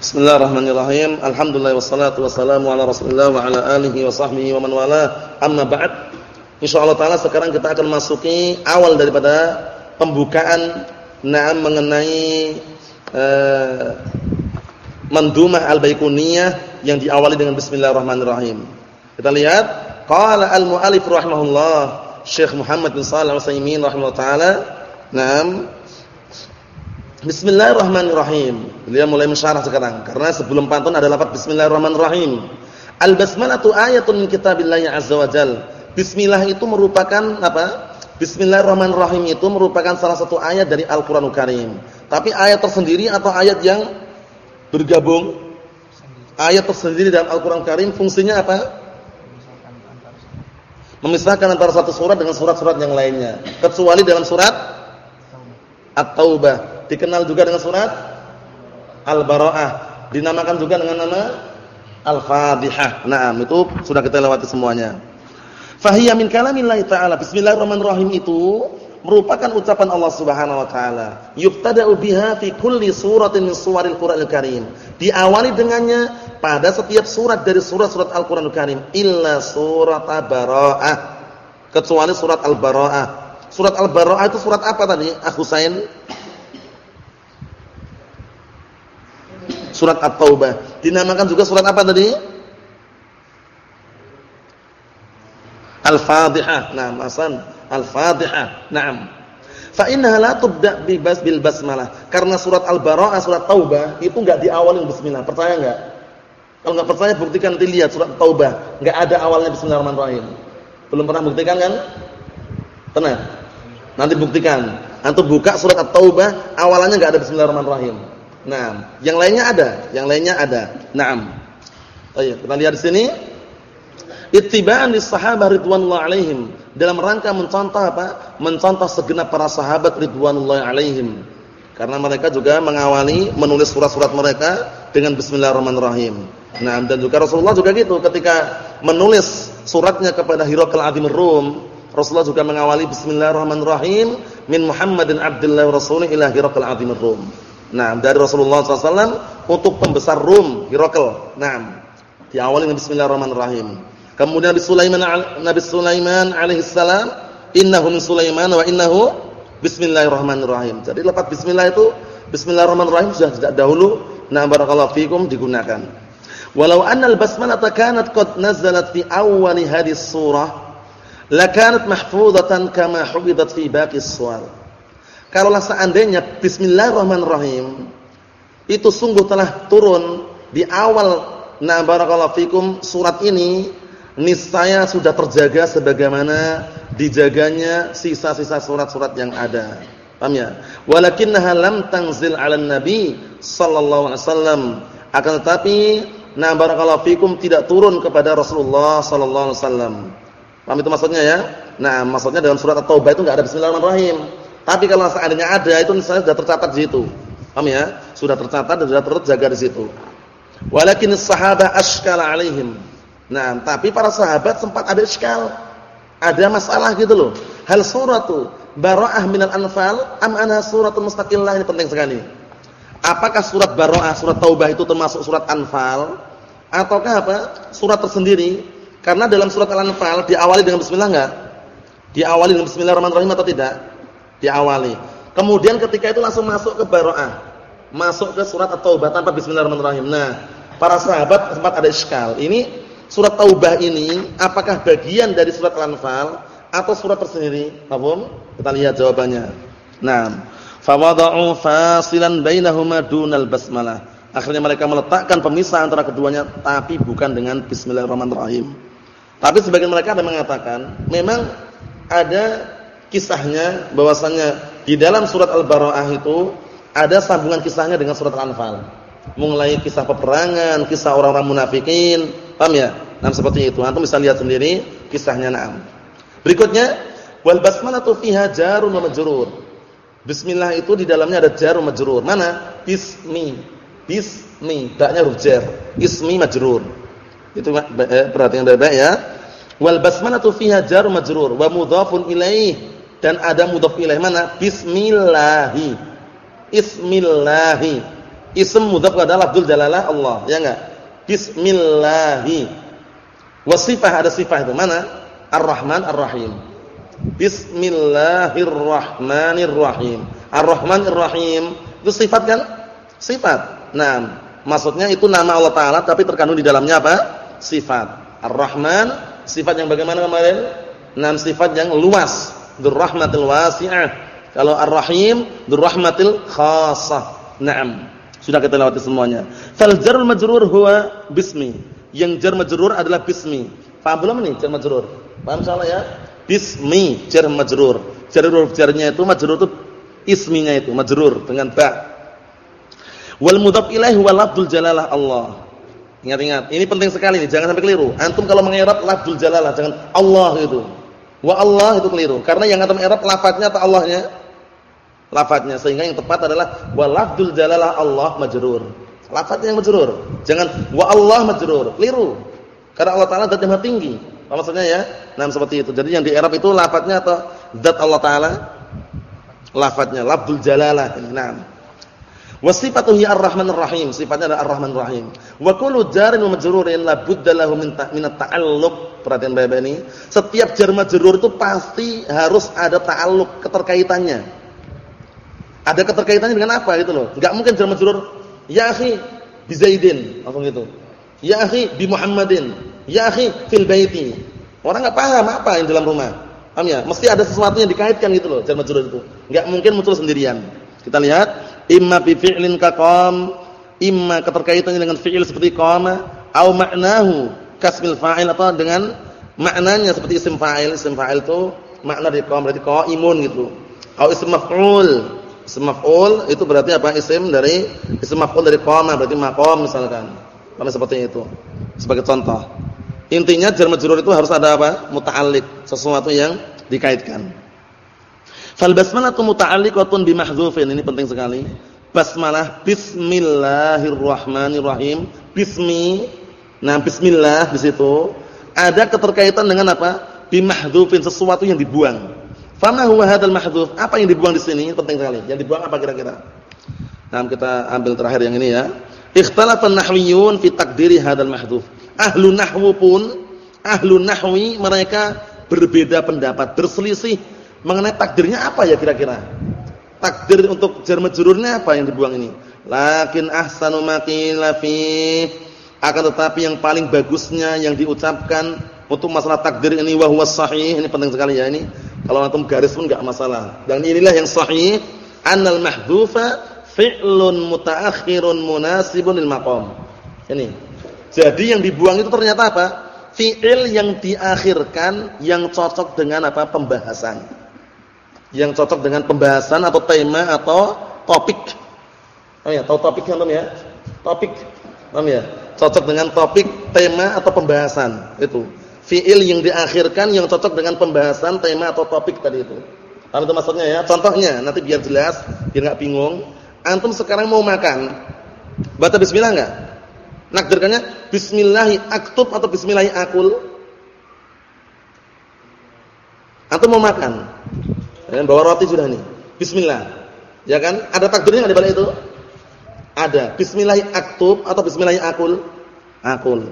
Bismillahirrahmanirrahim. Alhamdulillah wassalatu wassalamu ala Rasulillah wa ala alihi wa sahbihi wa man wala. Amma ba'd. Insyaallah taala sekarang kita akan masuki awal daripada pembukaan na'am mengenai uh, mandumah al-baikuniyah yang diawali dengan bismillahirrahmanirrahim. Kita lihat qala al-mu'allif rahimahullah Syekh Muhammad bin Shalih Al-Utsaimin rahimahullah taala. Naam Bismillahirrahmanirrahim. Beliau mulai mensyarah sekarang karena sebelum pantun ada lafaz bismillahirrahmanirrahim. Al-basmalatu ayatun min kitabillahi azza wajal. Bismillah itu merupakan apa? Bismillahirrahmanirrahim itu merupakan salah satu ayat dari Al-Qur'anul Karim. Tapi ayat tersendiri atau ayat yang bergabung? Ayat tersendiri dalam Al-Qur'an Karim fungsinya apa? Memisahkan antara satu surat dengan surat-surat yang lainnya. Kecuali dalam surat At-Taubah dikenal juga dengan surat Al-Bara'ah, dinamakan juga dengan nama Al-Fatihah. Nah, itu sudah kita lewati semuanya. Fahiyya min kalamillahi ta'ala. Bismillahirrahmanirrahim itu merupakan ucapan Allah Subhanahu wa taala. Yuftada'u biha fi kulli suratin min suwaril Qur'anil Karim. Diawali dengannya pada setiap surat dari surat-surat Al-Qur'anul Karim illa surat Al-Bara'ah. Kecuali surat Al-Bara'ah. Surat Al-Bara'ah itu surat apa tadi? Ah Husain surat At-Taubah. Dinamakan juga surat apa tadi? Al-Fatihah. Nah, Hasan, Al-Fatihah. Naam. Fa innaha la tubda bi bil basmalah. Karena surat Al-Bara'ah, surat Taubah itu enggak diawali bismillah. Percaya enggak? Kalau enggak percaya buktikan nanti lihat surat Taubah, enggak ada awalnya bismillahirrahmanirrahim. Belum pernah buktikan kan? Tenang. Nanti buktikan. Antum buka surat At-Taubah, awalannya enggak ada bismillahirrahmanirrahim. Nah, yang lainnya ada, yang lainnya ada. Naam. Baik, kita lihat di sini. Ittiba'an lis sahabat ridwanullah alaihim dalam rangka mencontoh apa? Mencontoh segenap para sahabat ridwanullah alaihim. Karena mereka juga mengawali menulis surat-surat mereka dengan bismillahirrahmanirrahim. Nah, dan juga Rasulullah juga gitu ketika menulis suratnya kepada Hirakal Azim Rum, Rasulullah juga mengawali bismillahirrahmanirrahim min Muhammadin Abdullah Rasulih ila Hirakal Azim Rum. Nah, dari Rasulullah SAW untuk pembesar Rum, Hirakal. Nah, diawali dengan Bismillahirrahmanirrahim. Kemudian Nabi Sulaiman, Nabi Sulaiman alaihissalam, innahu min Sulaiman wa innahu Bismillahirrahmanirrahim. Jadi lepas Bismillah itu Bismillahirrahmanirrahim sudah sejak dahulu. Nah, barakallahu fikum digunakan. Walau annal basmalata kanat qad nazalat fi awwali hadis surah, lakanat mahfuzatan kama hufidat fi baqis suwar. Kalaulah seandainya bismillahirrahmanirrahim itu sungguh telah turun di awal na barakallahu fikum surat ini niscaya sudah terjaga sebagaimana dijaganya sisa-sisa surat-surat yang ada. Paham ya? Walakinnaha lam tanzil 'alan nabi sallallahu alaihi wasallam. Akan tetapi na barakallahu fikum tidak turun kepada Rasulullah sallallahu alaihi wasallam. Paham itu maksudnya ya? Nah, maksudnya dalam surat At-Taubah itu enggak ada bismillahirrahmanirrahim. Tapi kalau seandainya ada itu misalnya sudah tercatat di situ. Paham ya? Sudah tercatat dan sudah terjaga di situ. Walakin sahabat ashkala alaihim. Nah, tapi para sahabat sempat ada iskal. Ada masalah gitu loh. Hal suratu bara'ah minal anfal am anha suratun mustaqillah ini penting sekali. Apakah surat bara'ah, surat taubah itu termasuk surat anfal ataukah apa? Surat tersendiri? Karena dalam surat al-anfal diawali dengan bismillah enggak? Diawali dengan bismillahirrahmanirrahim atau tidak? Diawali. Kemudian ketika itu langsung masuk ke Baro'ah. Masuk ke surat At-Taubah tanpa bismillahirrahmanirrahim. Nah, para sahabat sempat ada iskal. Ini surat Taubah ini apakah bagian dari surat Al-Anfal atau surat tersendiri? Paham? Kita lihat jawabannya. Nah, fawada'u fasilan bainahuma dunal basmalah. Akhirnya mereka meletakkan pemisah antara keduanya tapi bukan dengan bismillahirrahmanirrahim. Tapi sebagian mereka ada mengatakan memang ada kisahnya bahwasannya di dalam surat Al-Bara'ah itu ada sambungan kisahnya dengan surat Al-Anfal. Mulai kisah peperangan, kisah orang-orang munafikin, paham ya? Nah, seperti itu. Antum bisa lihat sendiri kisahnya na'am. Berikutnya, wal basmalatu fiha jarun wa majrur. Bismillah itu di dalamnya ada jar wa majrur. Mana? Bismi. Bismi, baknya huruf jar. Ismi majrur. Itu eh, perhatikan baik-baik ya. Wal basmalatu fiha jar wa majrur wa mudhafun ilaih dan ada mudhaf ilaih mana? Bismillahi. Ismillahi. Ism mudhaf kepada lafzul jalalah Allah, ya enggak? Bismillahi. Wasifah ada sifah itu mana? Ar-Rahman Ar-Rahim. Bismillahirrahmanirrahim. Ar-Rahman Ar-Rahim itu sifat kan? Sifat. Nah, maksudnya itu nama Allah taala tapi terkandung di dalamnya apa? Sifat. Ar-Rahman sifat yang bagaimana kemarin? Nah, sifat yang luas, dzurrahmatil wasi'ah. Kalau Ar-Rahim dzurrahmatil khassah. Naam. Sudah kita lewati semuanya. Fal jarul majrur huwa bismi. Yang jar majrur adalah bismi. Paham belum nih jar majrur? Paham insyaallah ya? Bismi jar majrur. Jar huruf jarnya itu majrur itu isminya itu majrur dengan ba. Wal mudhaf ilaih huwa lafdzul jalalah Allah. Ingat-ingat, ini penting sekali nih, jangan sampai keliru. Antum kalau mengerap lafdzul jalalah jangan Allah itu. Wa Allah itu keliru. Karena yang antum erap lafadznya atau Allahnya? lafadznya sehingga yang tepat adalah wa lafdzul jalalah Allah majrur. Lafadznya yang majrur. Jangan wa Allah majrur. Keliru. Karena Allah taala zat yang tinggi. Maksudnya ya? Nah, seperti itu. Jadi yang di i'rab itu lafadznya atau zat Allah taala? Lafadznya lafdzul jalalah. Nah. Wa sifatuhu ar-Rahmanur Rahim. Sifatnya adalah Ar-Rahmanur Rahim. Wa kullu jarin wa majrurin la budda lahu min at-ta'alluq. Perhatian Bapak ini. Setiap jar majrur itu pasti harus ada ta'alluq, keterkaitannya ada keterkaitannya dengan apa gitu loh. Enggak mungkin jar majrur ya akhi bi Zaidin, apa gitu. Ya akhi bi Muhammadin, ya akhi fil baiti. Orang enggak paham apa yang dalam rumah. Paham ya? Mesti ada sesuatu yang dikaitkan gitu loh jar majrur itu. Enggak mungkin muncul sendirian. Kita lihat imma bi fi'lin ka qam, imma keterkaitannya dengan fi'il seperti qama au ma'nahu kasmil fa'il atau dengan maknanya seperti isim fa'il. Isim fa'il itu makna dari qam berarti qaimun gitu. Au isim maf'ul Isim maf'ul itu berarti apa? Isim dari isim maf'ul dari qama berarti maqam misalkan. Kalau seperti itu. Sebagai contoh. Intinya jar majrur itu harus ada apa? Muta'alliq, sesuatu yang dikaitkan. Fal basmalatu muta'alliqatun bi mahdzufin. Ini penting sekali. Basmalah bismillahirrahmanirrahim. Bismi. Nah, bismillah di situ ada keterkaitan dengan apa? Bi mahdzufin sesuatu yang dibuang. Fama huwa hadzal mahdhuf? Apa yang dibuang di sini? Penting sekali. Yang dibuang apa kira-kira? Nah, kita ambil terakhir yang ini ya. Ikhtalafan nahwiyun fi takdiri hadzal mahdhuf. Ahlu nahwu pun, ahlu nahwi mereka berbeda pendapat, berselisih mengenai takdirnya apa ya kira-kira? Takdir untuk jar majrurnya apa yang dibuang ini? Lakin ahsanu ma qila fi akan tetapi yang paling bagusnya yang diucapkan untuk masalah takdir ini wa huwa sahih ini penting sekali ya ini kalau antum garis pun enggak masalah. Dan inilah yang sahih, annal mahdhufa fi'lun mutaakhirun munasibun lil maqam. Ini. Jadi yang dibuang itu ternyata apa? Fi'il yang diakhirkan yang cocok dengan apa? pembahasan. Yang cocok dengan pembahasan atau tema atau topik. Oh ya, tahu topik kan ya? Topik. Paham ya? Cocok dengan topik, tema atau pembahasan. Itu fiil yang diakhirkan yang cocok dengan pembahasan tema atau topik tadi itu. Paham itu maksudnya ya? Contohnya nanti biar jelas, biar enggak bingung. Antum sekarang mau makan. Baca bismillah enggak? Nakdirkannya bismillahi aktub atau bismillahi akul? Antum mau makan. Dan bawa roti sudah nih. Bismillah. Ya kan? Ada takdirnya di balik itu? Ada. Bismillahi aktub atau bismillahi akul? Akul.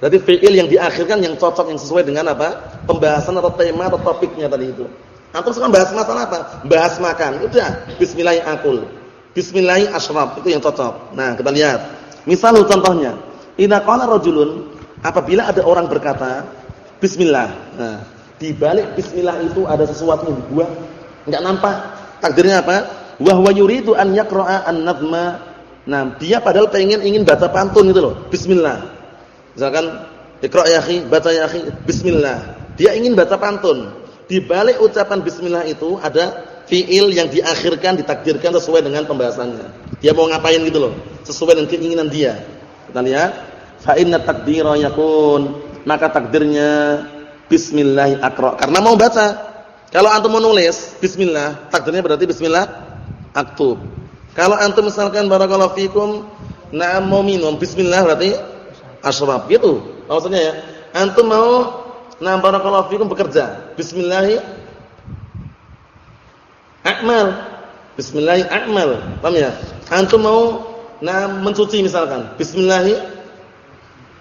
Berarti fi'il yang diakhirkan yang cocok yang sesuai dengan apa? Pembahasan atau tema atau topiknya tadi itu. Antum sekarang bahas masalah apa? Bahas makan. Udah, bismillah akul. Bismillah asyrab itu yang cocok. Nah, kita lihat. Misal contohnya, idza qala rajulun apabila ada orang berkata bismillah. Nah, di balik bismillah itu ada sesuatu yang dibuang, enggak nampak. Takdirnya apa? Wa huwa yuridu an yaqra'a an-nadma. Nah, dia padahal pengen ingin baca pantun gitu loh. Bismillah. Misalkan Iqra ya akhi, baca ya akhi, bismillah. Dia ingin baca pantun. Di balik ucapan bismillah itu ada fiil yang diakhirkan, ditakdirkan sesuai dengan pembahasannya. Dia mau ngapain gitu loh, sesuai dengan keinginan dia. Kita lihat, fa inna takdira yakun, maka takdirnya bismillah akra. Karena mau baca. Kalau antum mau nulis bismillah, takdirnya berarti bismillah aktub. Kalau antum misalkan barakallahu fikum, na'am mau minum bismillah berarti asyraf gitu. Maksudnya ya, antum mau nah barakallahu fikum bekerja. Bismillah a'mal. Bismillah a'mal. Paham ya? Antum mau nah mencuci misalkan. Bismillahi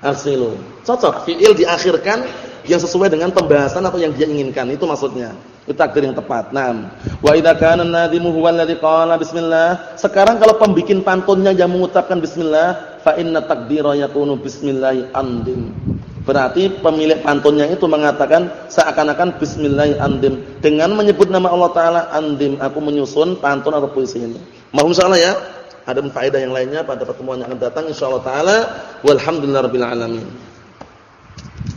arsilu. Cocok fiil diakhirkan yang sesuai dengan pembahasan atau yang dia inginkan. Itu maksudnya. Itu takdir yang tepat. Naam. Wa idza kana nadimu huwa alladhi bismillah. Sekarang kalau pembikin pantunnya yang mengucapkan bismillah, fa inna takdira yakunu bismillahi andim. Berarti pemilik pantunnya itu mengatakan seakan-akan bismillahi andim dengan menyebut nama Allah taala andim aku menyusun pantun atau puisi ini. Mohon insyaallah ya. Ada faedah yang lainnya pada pertemuan yang akan datang insyaallah taala. Walhamdulillahirabbil alamin.